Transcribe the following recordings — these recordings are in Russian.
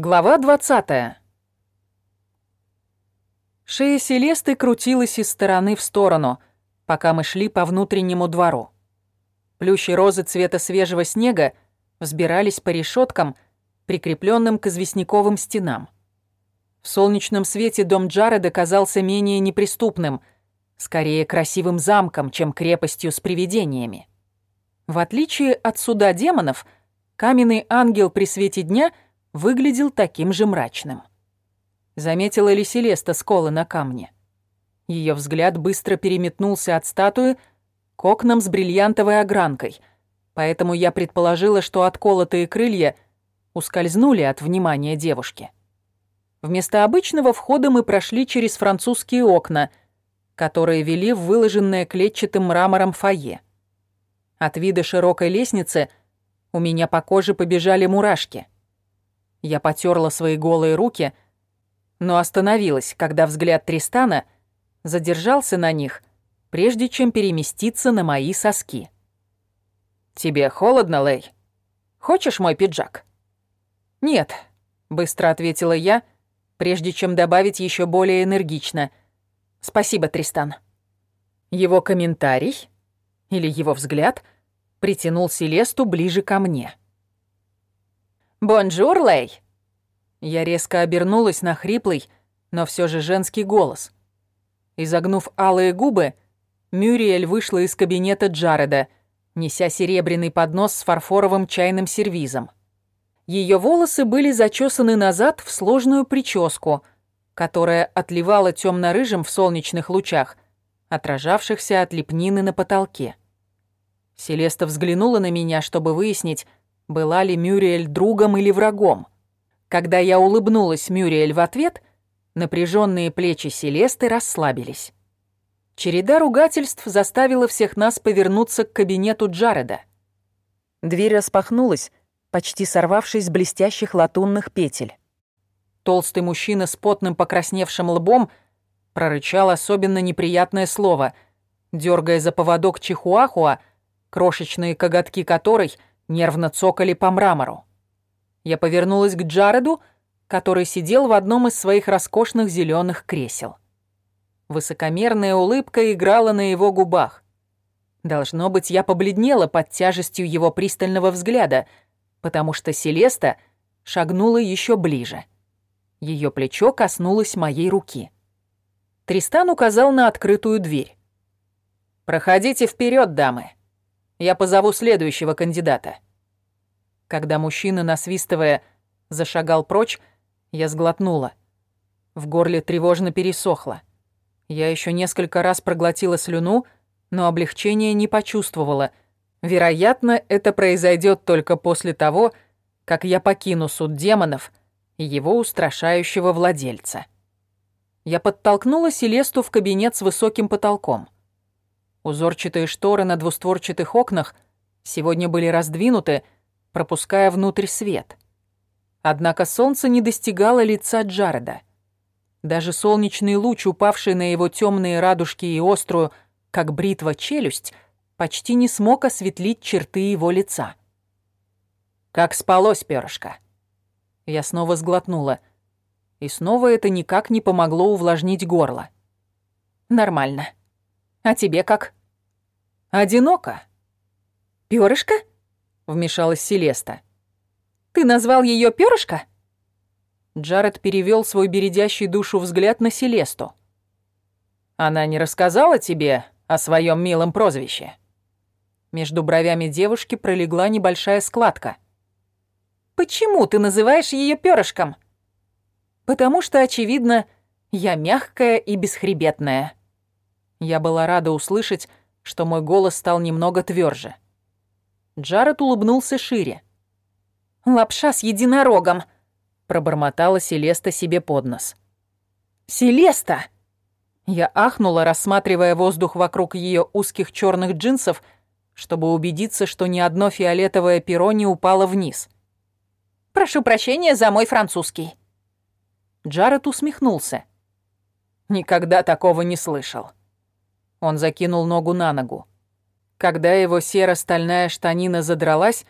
Глава 20. Шея Селесты крутилась из стороны в сторону, пока мы шли по внутреннему двору. Плющи розы цвета свежего снега взбирались по решеткам, прикрепленным к известняковым стенам. В солнечном свете дом Джареда казался менее неприступным, скорее красивым замком, чем крепостью с привидениями. В отличие от суда демонов, каменный ангел при свете дня — выглядел таким же мрачным. Заметила ли Селеста сколы на камне? Ее взгляд быстро переметнулся от статуи к окнам с бриллиантовой огранкой, поэтому я предположила, что отколотые крылья ускользнули от внимания девушки. Вместо обычного входа мы прошли через французские окна, которые вели в выложенное клетчатым мрамором фойе. От вида широкой лестницы у меня по коже побежали мурашки — я потерла свои голые руки, но остановилась, когда взгляд Тристана задержался на них, прежде чем переместиться на мои соски. «Тебе холодно, Лэй? Хочешь мой пиджак?» «Нет», — быстро ответила я, прежде чем добавить еще более энергично. «Спасибо, Тристан». Его комментарий или его взгляд притянул Селесту ближе ко мне. «Bonjour, Лэй!» Я резко обернулась на хриплый, но все же женский голос. Изогнув алые губы, Мюриэль вышла из кабинета Джареда, неся серебряный поднос с фарфоровым чайным сервизом. Ее волосы были зачесаны назад в сложную прическу, которая отливала темно-рыжим в солнечных лучах, отражавшихся от лепнины на потолке. Селеста взглянула на меня, чтобы выяснить, была ли Мюриэль другом или врагом. Когда я улыбнулась Мюриэль в ответ, напряженные плечи Селесты расслабились. Череда ругательств заставила всех нас повернуться к кабинету Джареда. Дверь распахнулась, почти сорвавшись с блестящих латунных петель. Толстый мужчина с потным покрасневшим лбом прорычал особенно неприятное слово, дергая за поводок чихуахуа, крошечные коготки которой — нервно цокали по мрамору. Я повернулась к Джареду, который сидел в одном из своих роскошных зеленых кресел. Высокомерная улыбка играла на его губах. Должно быть, я побледнела под тяжестью его пристального взгляда, потому что Селеста шагнула еще ближе. Ее плечо коснулось моей руки. Тристан указал на открытую дверь. «Проходите вперед, дамы. Я позову следующего кандидата». Когда мужчина, насвистывая, зашагал прочь, я сглотнула. В горле тревожно пересохло. Я еще несколько раз проглотила слюну, но облегчения не почувствовала. Вероятно, это произойдет только после того, как я покину суд демонов и его устрашающего владельца. Я подтолкнула Селесту в кабинет с высоким потолком. Узорчатые шторы на двустворчатых окнах сегодня были раздвинуты, пропуская внутрь свет. Однако солнце не достигало лица Джареда. Даже солнечный луч, упавший на его темные радужки и острую, как бритва, челюсть, почти не смог осветлить черты его лица. «Как спалось, перышко?» Я снова сглотнула. И снова это никак не помогло увлажнить горло. «Нормально. А тебе как?» «Одиноко». «Пёрышко?» вмешалась Селеста. «Ты назвал ее перышко?» Джаред перевел свой бередящий душу взгляд на Селесту. «Она не рассказала тебе о своем милом прозвище?» Между бровями девушки пролегла небольшая складка. «Почему ты называешь ее перышком?» «Потому что, очевидно, я мягкая и бесхребетная». Я была рада услышать, что мой голос стал немного тверже. Джаред улыбнулся шире. «Лапша с единорогом!» — пробормотала Селеста себе под нос. «Селеста!» Я ахнула, рассматривая воздух вокруг ее узких черных джинсов, чтобы убедиться, что ни одно фиолетовое перо не упало вниз. «Прошу прощения за мой французский». Джаред усмехнулся. «Никогда такого не слышал». Он закинул ногу на ногу. Когда его серо-стальная штанина задралась,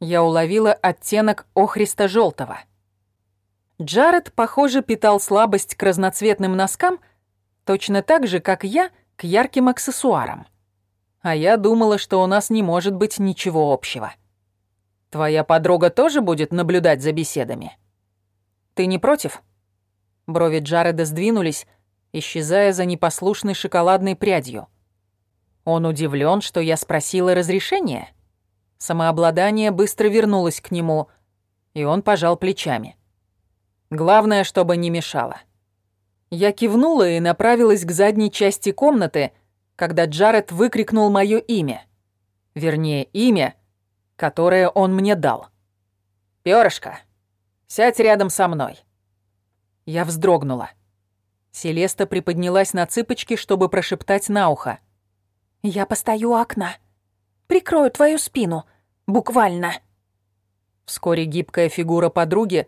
я уловила оттенок охристо-желтого. Джаред, похоже, питал слабость к разноцветным носкам точно так же, как я к ярким аксессуарам. А я думала, что у нас не может быть ничего общего. Твоя подруга тоже будет наблюдать за беседами? Ты не против? Брови Джареда сдвинулись, исчезая за непослушной шоколадной прядью. Он удивлен, что я спросила разрешения. Самообладание быстро вернулось к нему, и он пожал плечами. Главное, чтобы не мешало. Я кивнула и направилась к задней части комнаты, когда Джаред выкрикнул мое имя. Вернее, имя, которое он мне дал. «Пёрышко, сядь рядом со мной». Я вздрогнула. Селеста приподнялась на цыпочки, чтобы прошептать на ухо. «Я постою у окна. Прикрою твою спину. Буквально». Вскоре гибкая фигура подруги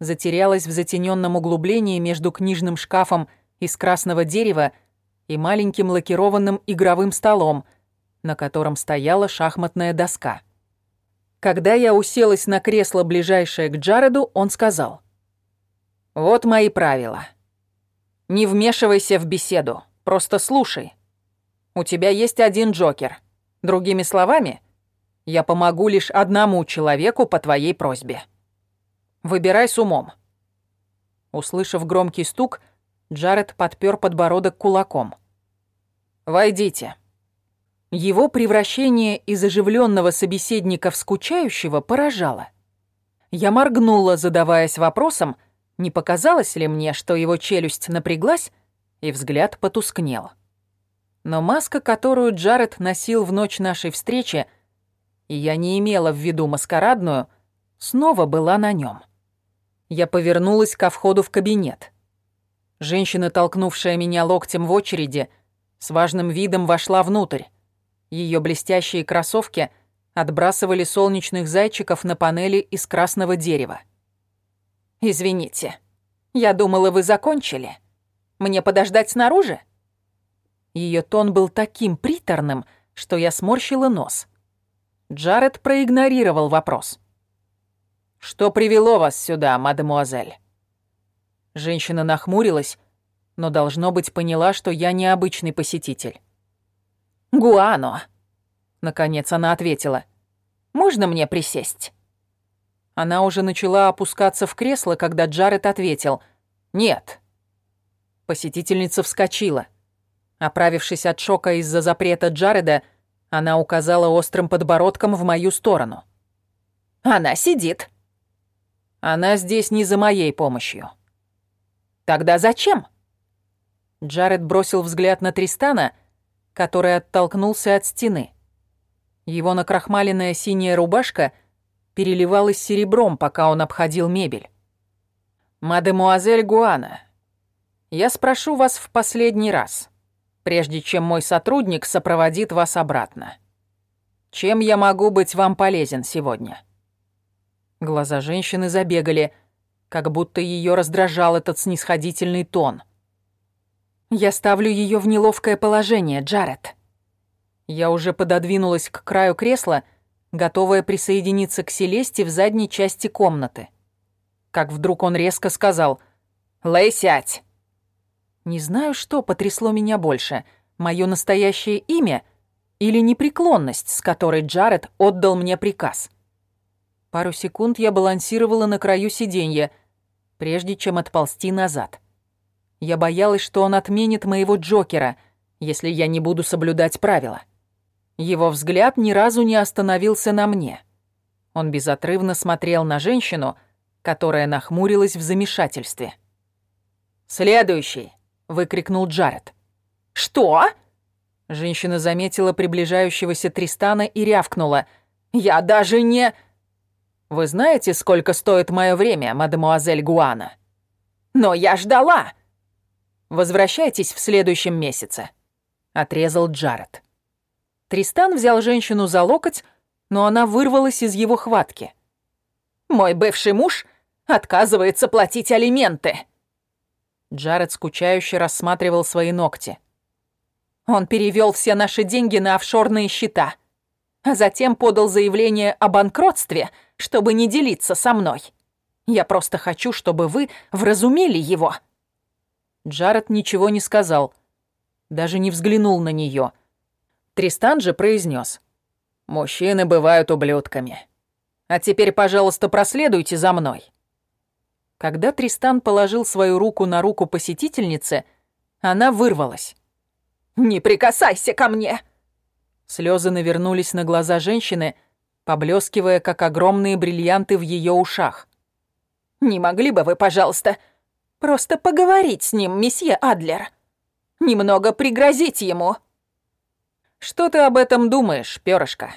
затерялась в затененном углублении между книжным шкафом из красного дерева и маленьким лакированным игровым столом, на котором стояла шахматная доска. Когда я уселась на кресло, ближайшее к Джареду, он сказал. «Вот мои правила. Не вмешивайся в беседу, просто слушай. У тебя есть один Джокер. Другими словами, я помогу лишь одному человеку по твоей просьбе. Выбирай с умом». Услышав громкий стук, Джаред подпер подбородок кулаком. «Войдите». Его превращение из оживленного собеседника в скучающего поражало. Я моргнула, задаваясь вопросом, не показалось ли мне, что его челюсть напряглась, и взгляд потускнел. Но маска, которую Джаред носил в ночь нашей встречи, и я не имела в виду маскарадную, снова была на нем. Я повернулась ко входу в кабинет. Женщина, толкнувшая меня локтем в очереди, с важным видом вошла внутрь. Ее блестящие кроссовки отбрасывали солнечных зайчиков на панели из красного дерева. «Извините, я думала, вы закончили. Мне подождать снаружи?» Ее тон был таким приторным, что я сморщила нос. Джаред проигнорировал вопрос. «Что привело вас сюда, мадемуазель?» Женщина нахмурилась, но, должно быть, поняла, что я необычный посетитель. «Гуано», — наконец она ответила. «Можно мне присесть?» Она уже начала опускаться в кресло, когда Джаред ответил «Нет». Посетительница вскочила. Оправившись от шока из-за запрета Джареда, она указала острым подбородком в мою сторону. «Она сидит». «Она здесь не за моей помощью». «Тогда зачем?» Джаред бросил взгляд на Тристана, который оттолкнулся от стены. Его накрахмаленная синяя рубашка переливалась серебром, пока он обходил мебель. «Мадемуазель Гуана, я спрошу вас в последний раз, прежде чем мой сотрудник сопроводит вас обратно. Чем я могу быть вам полезен сегодня?» Глаза женщины забегали, как будто ее раздражал этот снисходительный тон. «Я ставлю ее в неловкое положение, Джаред». Я уже пододвинулась к краю кресла, готовая присоединиться к Селесте в задней части комнаты. Как вдруг он резко сказал «Лэй, сядь!» Не знаю, что потрясло меня больше, мое настоящее имя или непреклонность, с которой Джаред отдал мне приказ. Пару секунд я балансировала на краю сиденья, прежде чем отползти назад. Я боялась, что он отменит моего Джокера, если я не буду соблюдать правила. Его взгляд ни разу не остановился на мне. Он безотрывно смотрел на женщину, которая нахмурилась в замешательстве. «Следующий!» — выкрикнул Джаред. «Что?» Женщина заметила приближающегося Тристана и рявкнула. «Я даже не...» «Вы знаете, сколько стоит мое время, мадемуазель Гуана?» «Но я ждала!» «Возвращайтесь в следующем месяце», — отрезал Джаред. Тристан взял женщину за локоть, но она вырвалась из его хватки. «Мой бывший муж отказывается платить алименты!» Джаред скучающе рассматривал свои ногти. «Он перевел все наши деньги на офшорные счета, а затем подал заявление о банкротстве, чтобы не делиться со мной. Я просто хочу, чтобы вы вразумили его». Джаред ничего не сказал, даже не взглянул на нее. Тристан же произнес: «Мужчины бывают ублюдками. А теперь, пожалуйста, проследуйте за мной». Когда Тристан положил свою руку на руку посетительницы, она вырвалась. «Не прикасайся ко мне!» Слезы навернулись на глаза женщины, поблескивая, как огромные бриллианты в ее ушах. «Не могли бы вы, пожалуйста, просто поговорить с ним, месье Адлер? Немного пригрозить ему?» «Что ты об этом думаешь, перышко?»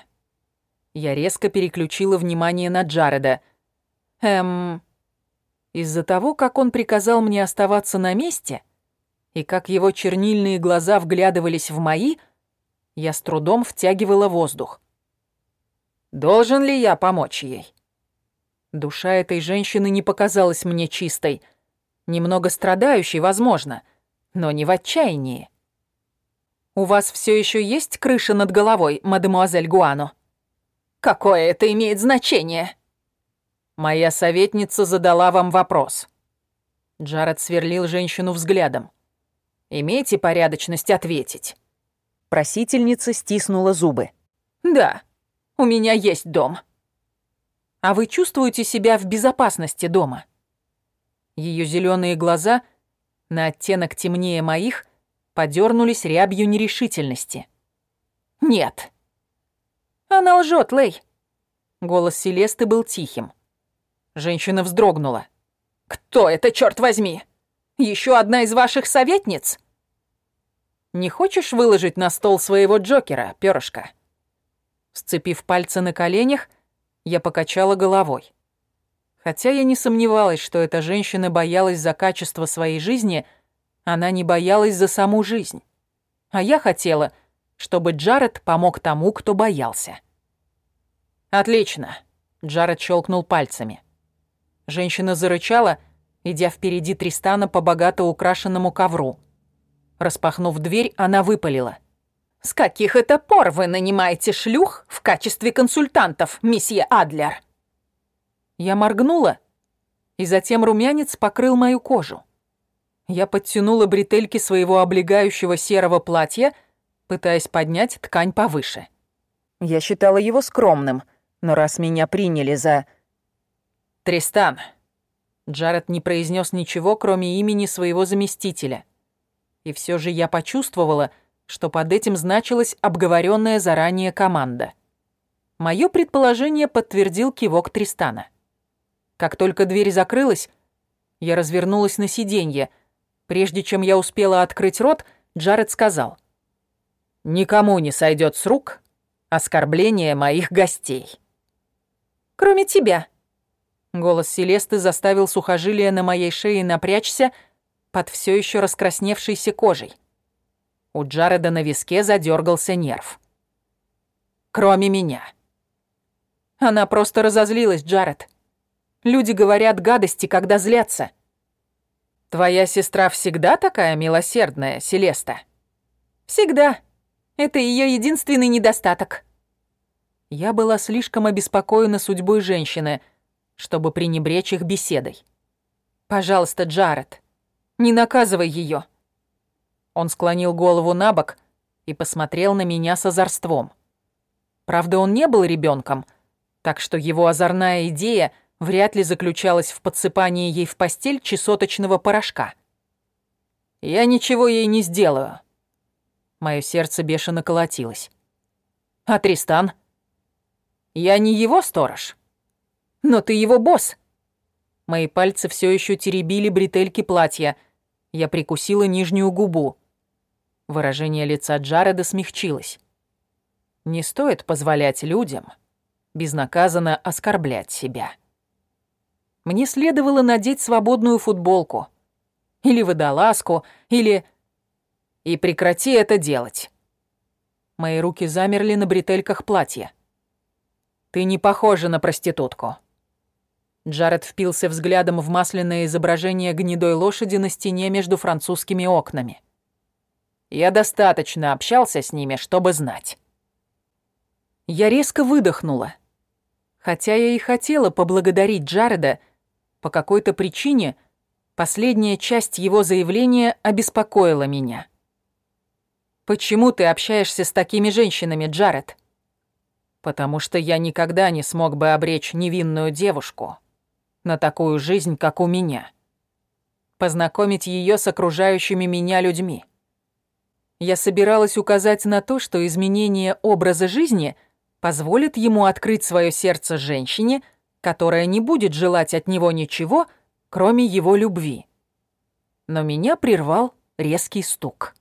Я резко переключила внимание на Джареда. «Эм...» Из-за того, как он приказал мне оставаться на месте, и как его чернильные глаза вглядывались в мои, я с трудом втягивала воздух. «Должен ли я помочь ей?» Душа этой женщины не показалась мне чистой. Немного страдающей, возможно, но не в отчаянии. «У вас все еще есть крыша над головой, мадемуазель Гуано?» «Какое это имеет значение?» «Моя советница задала вам вопрос». Джаред сверлил женщину взглядом. «Имейте порядочность ответить». Просительница стиснула зубы. «Да, у меня есть дом». А вы чувствуете себя в безопасности дома? Ее зеленые глаза, на оттенок темнее моих, подернулись рябью нерешительности. Нет. Она лжет, Лей. Голос Селесты был тихим. Женщина вздрогнула. Кто это, черт возьми? Еще одна из ваших советниц? Не хочешь выложить на стол своего Джокера, перышко? Сцепив пальцы на коленях, я покачала головой. Хотя я не сомневалась, что эта женщина боялась за качество своей жизни, она не боялась за саму жизнь. А я хотела, чтобы Джаред помог тому, кто боялся. «Отлично», — Джаред щелкнул пальцами. Женщина зарычала, идя впереди Тристана по богато украшенному ковру. Распахнув дверь, она выпалила. «С каких это пор вы нанимаете шлюх в качестве консультантов, месье Адлер?» Я моргнула, и затем румянец покрыл мою кожу. Я подтянула бретельки своего облегающего серого платья, пытаясь поднять ткань повыше. Я считала его скромным, но раз меня приняли за... «Тристан», Джаред не произнес ничего, кроме имени своего заместителя. И все же я почувствовала, что под этим значилась обговоренная заранее команда. Мое предположение подтвердил кивок Тристана. Как только дверь закрылась, я развернулась на сиденье. Прежде чем я успела открыть рот, Джаред сказал. «Никому не сойдет с рук оскорбление моих гостей». «Кроме тебя». Голос Селесты заставил сухожилия на моей шее напрячься под все еще раскрасневшейся кожей. У Джареда на виске задергался нерв. Кроме меня. Она просто разозлилась, Джаред. Люди говорят гадости, когда злятся. Твоя сестра всегда такая милосердная, Селеста? Всегда. Это ее единственный недостаток. Я была слишком обеспокоена судьбой женщины, чтобы пренебречь их беседой. Пожалуйста, Джаред, не наказывай ее. Он склонил голову на бок и посмотрел на меня с озорством. Правда, он не был ребенком, так что его озорная идея вряд ли заключалась в подсыпании ей в постель чесоточного порошка. «Я ничего ей не сделаю». Мое сердце бешено колотилось. «А Тристан?» «Я не его сторож». «Но ты его босс». Мои пальцы все еще теребили бретельки платья. Я прикусила нижнюю губу. Выражение лица Джареда смягчилось. Не стоит позволять людям безнаказанно оскорблять себя. Мне следовало надеть свободную футболку. Или водолазку, или... И прекрати это делать. Мои руки замерли на бретельках платья. Ты не похожа на проститутку. Джаред впился взглядом в масляное изображение гнедой лошади на стене между французскими окнами. Я достаточно общался с ними, чтобы знать. Я резко выдохнула. Хотя я и хотела поблагодарить Джареда, По какой-то причине последняя часть его заявления обеспокоила меня. «Почему ты общаешься с такими женщинами, Джаред?» «Потому что я никогда не смог бы обречь невинную девушку на такую жизнь, как у меня. Познакомить ее с окружающими меня людьми. Я собиралась указать на то, что изменение образа жизни позволит ему открыть свое сердце женщине, которая не будет желать от него ничего, кроме его любви. Но меня прервал резкий стук.